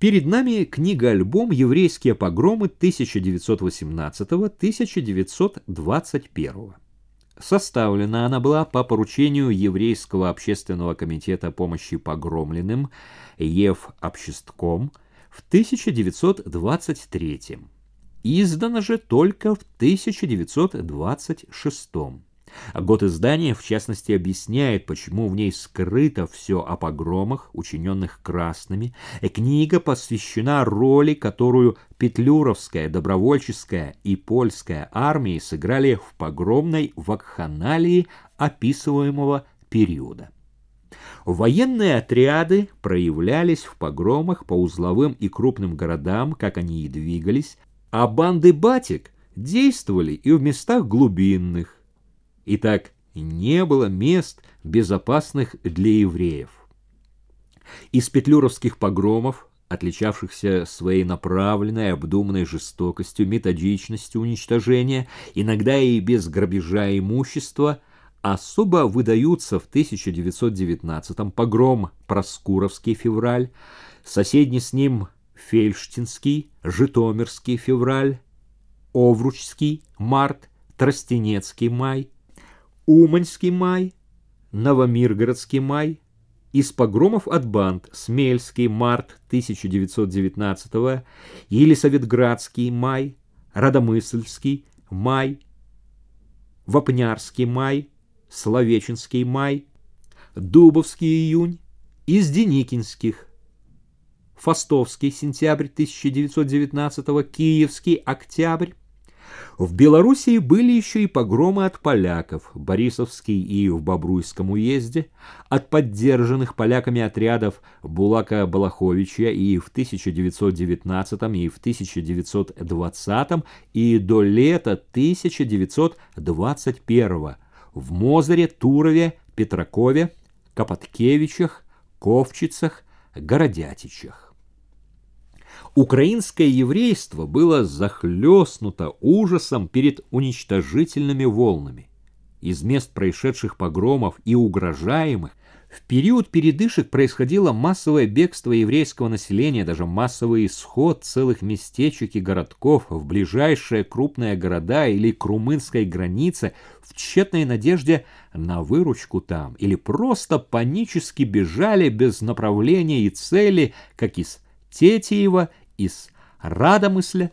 Перед нами книга-альбом «Еврейские погромы 1918-1921». Составлена она была по поручению Еврейского общественного комитета помощи погромленным Ев Общестком в 1923 Издана же только в 1926 Год издания, в частности, объясняет, почему в ней скрыто все о погромах, учиненных красными. И книга посвящена роли, которую Петлюровская, добровольческая и польская армии сыграли в погромной вакханалии описываемого периода. Военные отряды проявлялись в погромах по узловым и крупным городам, как они и двигались, а банды батик действовали и в местах глубинных, Итак, не было мест, безопасных для евреев. Из петлюровских погромов, отличавшихся своей направленной, обдуманной жестокостью, методичностью уничтожения, иногда и без грабежа имущества, особо выдаются в 1919-м погром Проскуровский февраль, соседний с ним Фельштинский, Житомирский февраль, Овручский март, Тростенецкий май – Уманский май, Новомиргородский май, из погромов от банд Смельский март 1919 Елисаветградский май, Радомысльский май, Вапнярский май, Словеченский май, Дубовский июнь, из Деникинских, Фастовский сентябрь 1919 Киевский октябрь, в Белоруссии были еще и погромы от поляков, Борисовский и в Бобруйском уезде, от поддержанных поляками отрядов Булака-Балаховича и в 1919 и в 1920 и до лета 1921 в Мозыре, Турове, Петракове, Капоткевичах, Ковчицах, Городятичах. Украинское еврейство было захлестнуто ужасом перед уничтожительными волнами. Из мест происшедших погромов и угрожаемых в период передышек происходило массовое бегство еврейского населения, даже массовый исход целых местечек и городков в ближайшие крупные города или к румынской границе в тщетной надежде на выручку там, или просто панически бежали без направления и цели, как из Тетиева из Радомысля.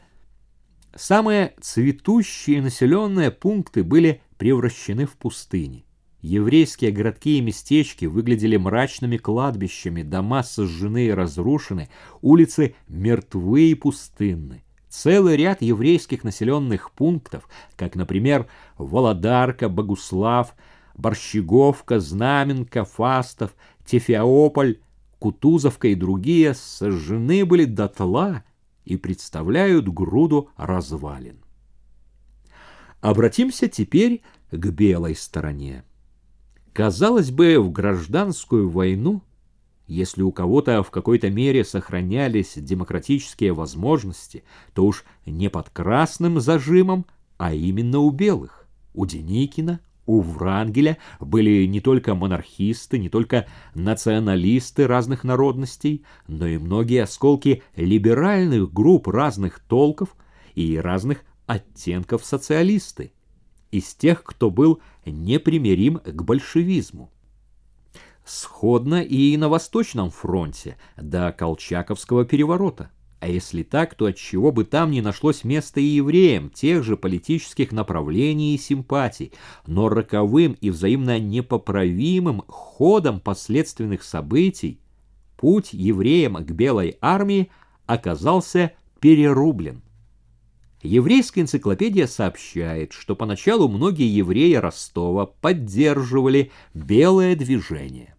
Самые цветущие населенные пункты были превращены в пустыни. Еврейские городки и местечки выглядели мрачными кладбищами, дома сожжены и разрушены, улицы мертвы и пустынны. Целый ряд еврейских населенных пунктов, как, например, Володарка, Богуслав, Борщеговка, Знаменка, Фастов, Тефеополь, Кутузовка и другие сожжены были дотла и представляют груду развалин. Обратимся теперь к белой стороне. Казалось бы, в гражданскую войну, если у кого-то в какой-то мере сохранялись демократические возможности, то уж не под красным зажимом, а именно у белых, у Деникина, у Врангеля были не только монархисты, не только националисты разных народностей, но и многие осколки либеральных групп разных толков и разных оттенков социалисты, из тех, кто был непримирим к большевизму. Сходно и на Восточном фронте до Колчаковского переворота. А если так, то от чего бы там не нашлось места и евреям тех же политических направлений и симпатий, но роковым и взаимно непоправимым ходом последственных событий путь евреям к Белой армии оказался перерублен. Еврейская энциклопедия сообщает, что поначалу многие евреи Ростова поддерживали белое движение.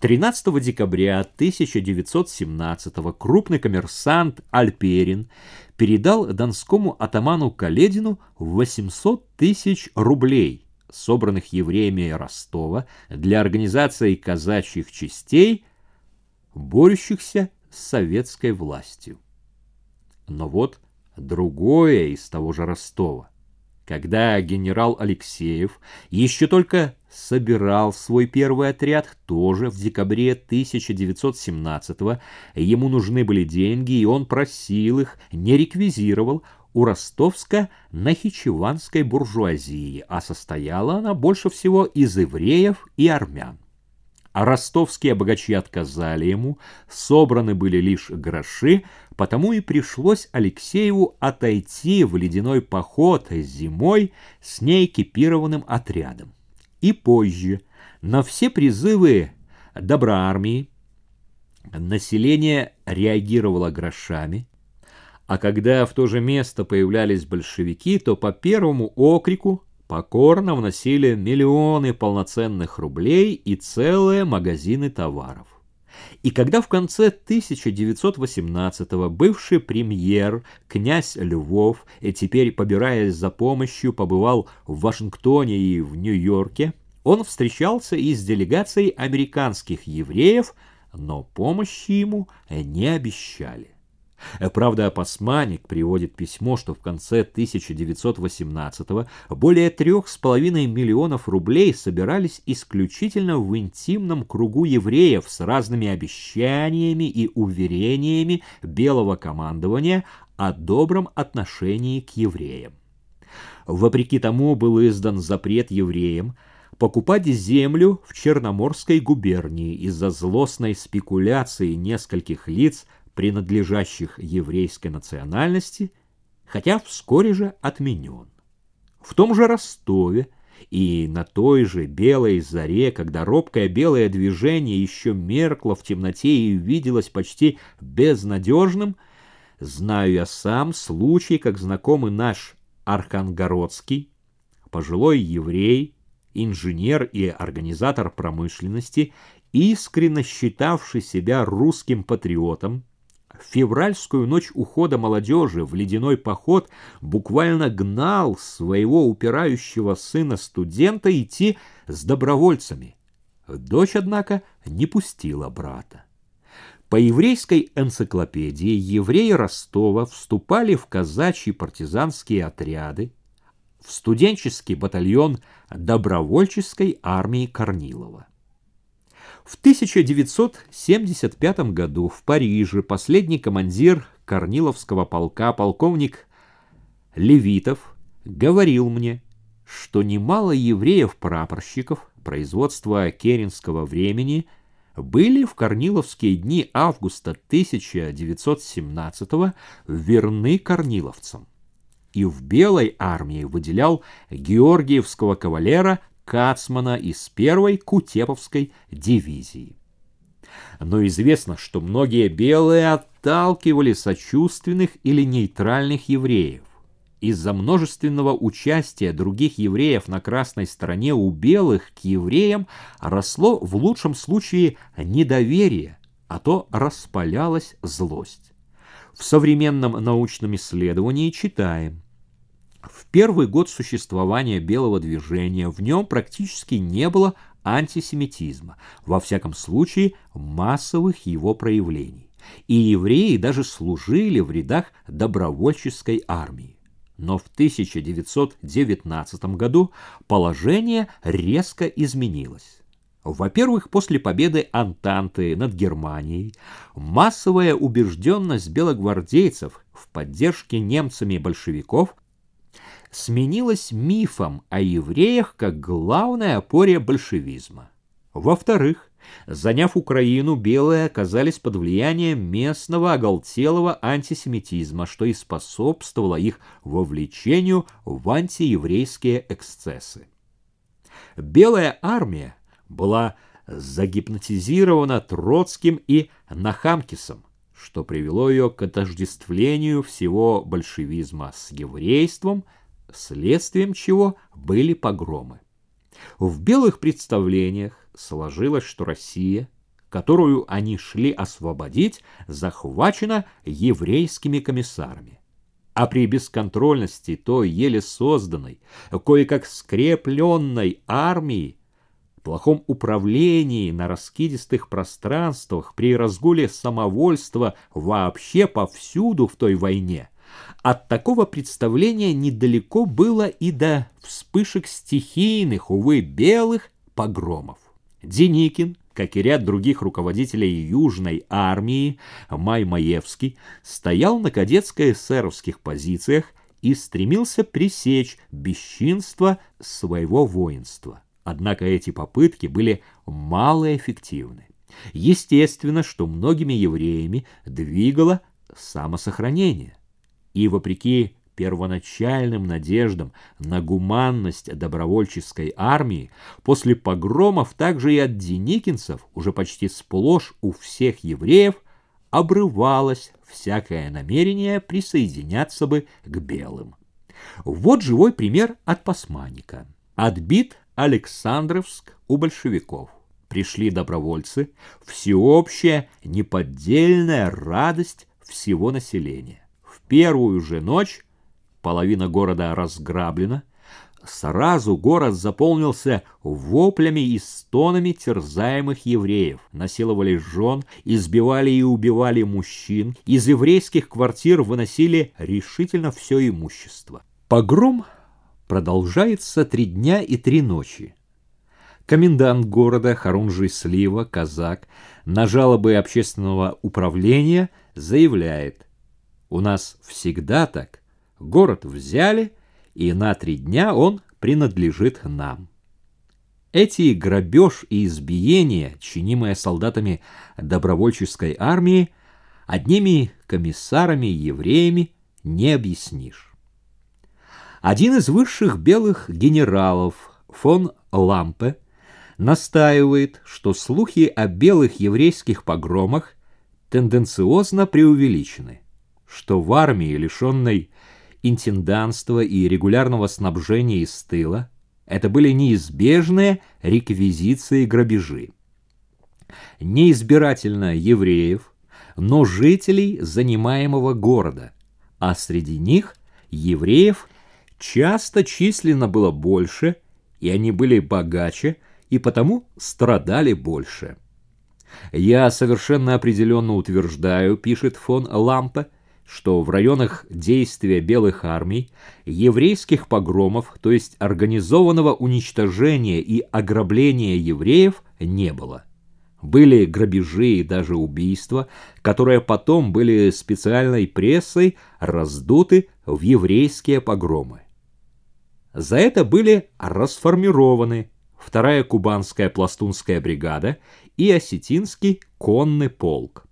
13 декабря 1917 крупный коммерсант Альперин передал донскому атаману Каледину 800 тысяч рублей, собранных евреями Ростова для организации казачьих частей, борющихся с советской властью. Но вот другое из того же Ростова. Когда генерал Алексеев еще только собирал свой первый отряд, тоже в декабре 1917-го, ему нужны были деньги, и он просил их, не реквизировал, у ростовско-нахичеванской буржуазии, а состояла она больше всего из евреев и армян. А ростовские богачи отказали ему, собраны были лишь гроши, потому и пришлось Алексееву отойти в ледяной поход зимой с неэкипированным отрядом. И позже на все призывы доброармии население реагировало грошами, а когда в то же место появлялись большевики, то по первому окрику покорно вносили миллионы полноценных рублей и целые магазины товаров. И когда в конце 1918-го бывший премьер, князь Львов, и теперь, побираясь за помощью, побывал в Вашингтоне и в Нью-Йорке, он встречался и с делегацией американских евреев, но помощи ему не обещали. Э, правда, Пасманик приводит письмо, что в конце 1918-го более трех с половиной миллионов рублей собирались исключительно в интимном кругу евреев с разными обещаниями и уверениями белого командования о добром отношении к евреям. Вопреки тому был издан запрет евреям покупать землю в Черноморской губернии из-за злостной спекуляции нескольких лиц принадлежащих еврейской национальности, хотя вскоре же отменен. В том же Ростове и на той же белой заре, когда робкое белое движение еще меркло в темноте и виделось почти безнадежным, знаю я сам случай, как знакомый наш Архангородский, пожилой еврей, инженер и организатор промышленности, искренне считавший себя русским патриотом, в февральскую ночь ухода молодежи в ледяной поход буквально гнал своего упирающего сына-студента идти с добровольцами. Дочь, однако, не пустила брата. По еврейской энциклопедии евреи Ростова вступали в казачьи партизанские отряды, в студенческий батальон добровольческой армии Корнилова. В 1975 году в Париже последний командир Корниловского полка, полковник Левитов, говорил мне, что немало евреев-прапорщиков производства керенского времени были в корниловские дни августа 1917 верны корниловцам. И в Белой армии выделял георгиевского кавалера Кацмана из первой Кутеповской дивизии. Но известно, что многие белые отталкивали сочувственных или нейтральных евреев. Из-за множественного участия других евреев на красной стороне у белых к евреям росло в лучшем случае недоверие, а то распалялась злость. В современном научном исследовании читаем, в первый год существования белого движения в нем практически не было антисемитизма, во всяком случае массовых его проявлений. И евреи даже служили в рядах добровольческой армии. Но в 1919 году положение резко изменилось. Во-первых, после победы Антанты над Германией массовая убежденность белогвардейцев в поддержке немцами большевиков сменилась мифом о евреях как главной опоре большевизма. Во-вторых, заняв Украину, белые оказались под влиянием местного оголтелого антисемитизма, что и способствовало их вовлечению в антиеврейские эксцессы. Белая армия была загипнотизирована Троцким и Нахамкисом, что привело ее к отождествлению всего большевизма с еврейством – следствием чего были погромы. В белых представлениях сложилось, что Россия, которую они шли освободить, захвачена еврейскими комиссарами. А при бесконтрольности той еле созданной, кое-как скрепленной армии, плохом управлении на раскидистых пространствах, при разгуле самовольства вообще повсюду в той войне – От такого представления недалеко было и до вспышек стихийных, увы, белых погромов. Деникин, как и ряд других руководителей Южной армии, Маймаевский, стоял на кадетско-эсеровских позициях и стремился пресечь бесчинство своего воинства. Однако эти попытки были малоэффективны. Естественно, что многими евреями двигало самосохранение. И вопреки первоначальным надеждам на гуманность добровольческой армии, после погромов также и от деникинцев, уже почти сплошь у всех евреев, обрывалось всякое намерение присоединяться бы к белым. Вот живой пример от Пасманика. Отбит Александровск у большевиков. Пришли добровольцы, всеобщая неподдельная радость всего населения. Первую же ночь половина города разграблена, сразу город заполнился воплями и стонами терзаемых евреев. Насиловали жен, избивали и убивали мужчин, из еврейских квартир выносили решительно все имущество. Погром продолжается три дня и три ночи. Комендант города Харунжий Слива, казак, на жалобы общественного управления заявляет, «У нас всегда так. Город взяли, и на три дня он принадлежит нам». Эти грабеж и избиения, чинимые солдатами добровольческой армии, одними комиссарами евреями не объяснишь. Один из высших белых генералов, фон Лампе, настаивает, что слухи о белых еврейских погромах тенденциозно преувеличены, что в армии, лишенной интенданства и регулярного снабжения из тыла, это были неизбежные реквизиции и грабежи. Неизбирательно евреев, но жителей занимаемого города, а среди них евреев – часто численно было больше, и они были богаче, и потому страдали больше. «Я совершенно определенно утверждаю», — пишет фон Лампе, что в районах действия белых армий еврейских погромов, то есть организованного уничтожения и ограбления евреев, не было. Были грабежи и даже убийства, которые потом были специальной прессой раздуты в еврейские погромы. За это были расформированы вторая кубанская пластунская бригада и осетинский конный полк.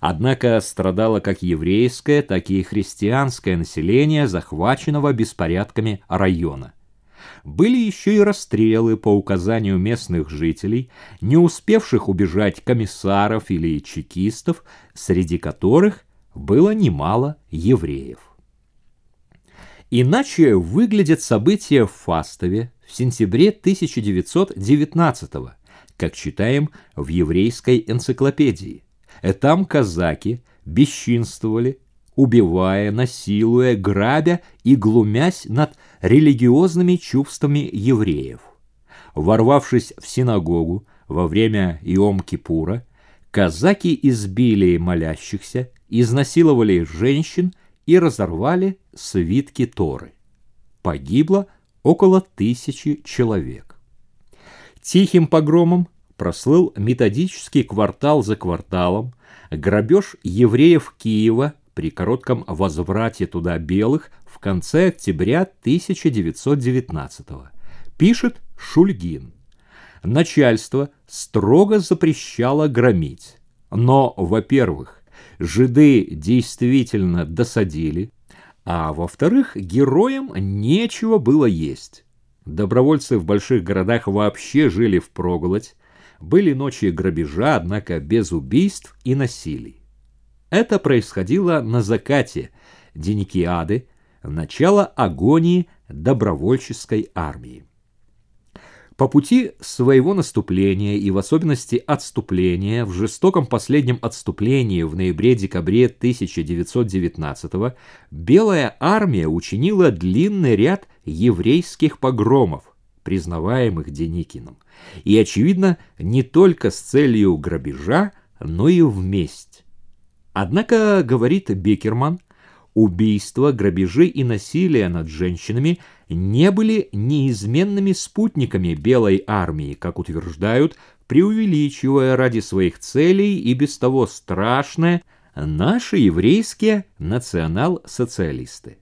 Однако страдало как еврейское, так и христианское население захваченного беспорядками района. Были еще и расстрелы по указанию местных жителей, не успевших убежать комиссаров или чекистов, среди которых было немало евреев. Иначе выглядят события в Фастове в сентябре 1919 как читаем в еврейской энциклопедии. Там казаки бесчинствовали, убивая, насилуя, грабя и глумясь над религиозными чувствами евреев. Ворвавшись в синагогу во время Иом-Кипура, казаки избили молящихся, изнасиловали женщин и разорвали свитки Торы. Погибло около тысячи человек. Тихим погромом прослыл методический квартал за кварталом, грабеж евреев Киева при коротком возврате туда белых в конце октября 1919 -го. Пишет Шульгин. Начальство строго запрещало громить. Но, во-первых, жиды действительно досадили, а во-вторых, героям нечего было есть. Добровольцы в больших городах вообще жили впроголодь, были ночи грабежа, однако без убийств и насилий. Это происходило на закате Деникиады, начало агонии добровольческой армии. По пути своего наступления и в особенности отступления, в жестоком последнем отступлении в ноябре-декабре 1919 Белая армия учинила длинный ряд еврейских погромов, признаваемых Деникиным, и, очевидно, не только с целью грабежа, но и в месть. Однако, говорит Бекерман, Убийства, грабежи и насилие над женщинами не были неизменными спутниками Белой армии, как утверждают, преувеличивая ради своих целей и без того страшное наши еврейские национал-социалисты.